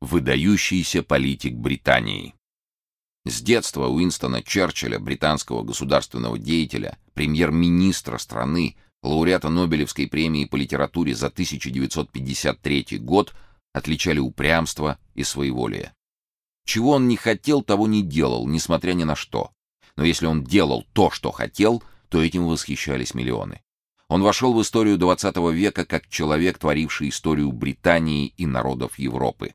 Выдающийся политик Британии. С детства Уинстона Черчилля, британского государственного деятеля, премьер-министра страны, лауреата Нобелевской премии по литературе за 1953 год, отличали упрямство и своеволие. Чего он не хотел, того не делал, несмотря ни на что. Но если он делал то, что хотел, то этим восхищались миллионы. Он вошел в историю XX века как человек, творивший историю Британии и народов Европы.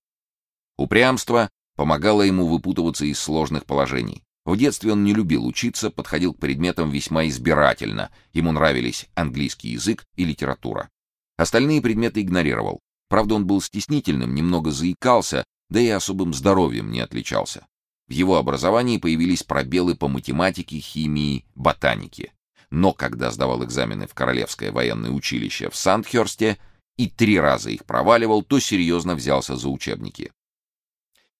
Упрямство помогало ему выпутываться из сложных положений. В детстве он не любил учиться, подходил к предметам весьма избирательно. Ему нравились английский язык и литература. Остальные предметы игнорировал. Правда, он был стеснительным, немного заикался, да и особым здоровьем не отличался. В его образовании появились пробелы по математике, химии, ботанике. Но когда сдавал экзамены в Королевское военное училище в Сандхерсте и три раза их проваливал, то серьезно взялся за учебники.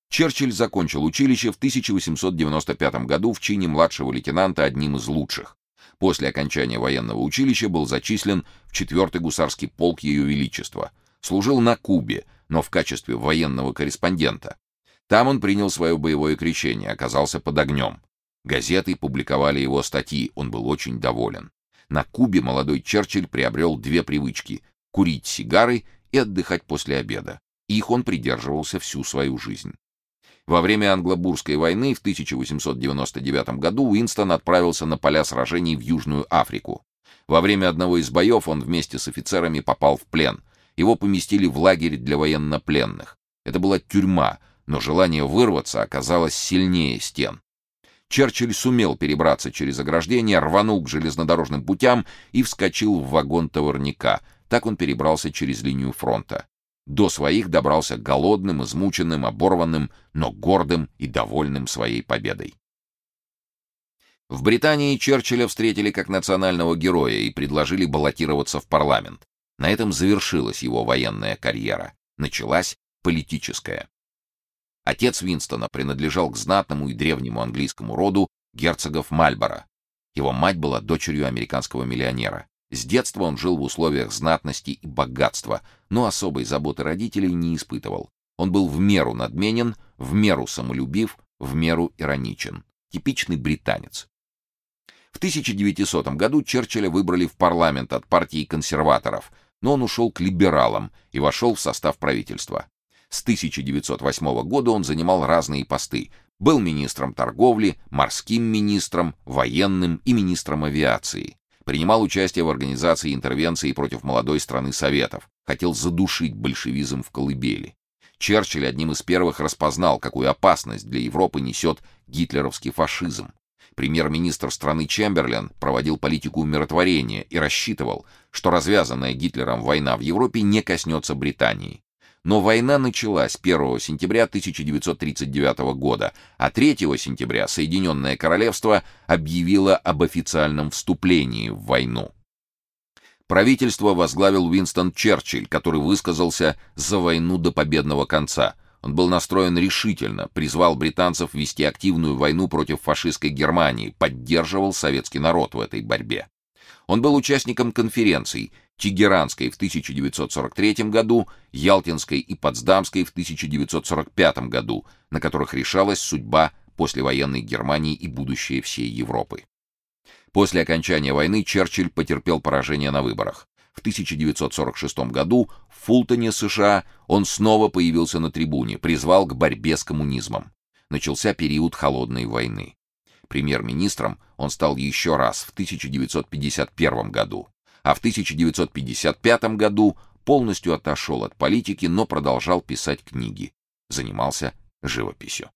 Черчилль закончил училище в 1895 году в чине младшего лейтенанта одним из лучших. После окончания военного училища был зачислен в 4-й гусарский полк Ее Величества. Служил на Кубе, но в качестве военного корреспондента. Там он принял свое боевое крещение, оказался под огнем. Газеты публиковали его статьи, он был очень доволен. На Кубе молодой Черчилль приобрел две привычки — курить сигары и отдыхать после обеда. Их он придерживался всю свою жизнь. Во время Англобурской войны в 1899 году Уинстон отправился на поля сражений в Южную Африку. Во время одного из боев он вместе с офицерами попал в плен. Его поместили в лагерь для военнопленных. Это была тюрьма, но желание вырваться оказалось сильнее стен. Черчилль сумел перебраться через ограждение, рванул к железнодорожным путям и вскочил в вагон товарника. Так он перебрался через линию фронта. До своих добрался голодным, измученным, оборванным, но гордым и довольным своей победой. В Британии Черчилля встретили как национального героя и предложили баллотироваться в парламент. На этом завершилась его военная карьера. Началась политическая. Отец Винстона принадлежал к знатному и древнему английскому роду герцогов Мальборо. Его мать была дочерью американского миллионера. С детства он жил в условиях знатности и богатства, но особой заботы родителей не испытывал. Он был в меру надменен, в меру самолюбив, в меру ироничен. Типичный британец. В 1900 году Черчилля выбрали в парламент от партии консерваторов, но он ушел к либералам и вошел в состав правительства. С 1908 года он занимал разные посты. Был министром торговли, морским министром, военным и министром авиации принимал участие в организации интервенции против молодой страны Советов, хотел задушить большевизм в колыбели. Черчилль одним из первых распознал, какую опасность для Европы несет гитлеровский фашизм. Премьер-министр страны Чемберлен проводил политику умиротворения и рассчитывал, что развязанная Гитлером война в Европе не коснется Британии. Но война началась 1 сентября 1939 года, а 3 сентября Соединенное Королевство объявило об официальном вступлении в войну. Правительство возглавил Уинстон Черчилль, который высказался за войну до победного конца. Он был настроен решительно, призвал британцев вести активную войну против фашистской Германии, поддерживал советский народ в этой борьбе. Он был участником конференций Тегеранской в 1943 году, Ялтинской и Потсдамской в 1945 году, на которых решалась судьба послевоенной Германии и будущее всей Европы. После окончания войны Черчилль потерпел поражение на выборах. В 1946 году в Фултоне, США, он снова появился на трибуне, призвал к борьбе с коммунизмом. Начался период холодной войны. Премьер-министром он стал еще раз в 1951 году а в 1955 году полностью отошел от политики, но продолжал писать книги, занимался живописью.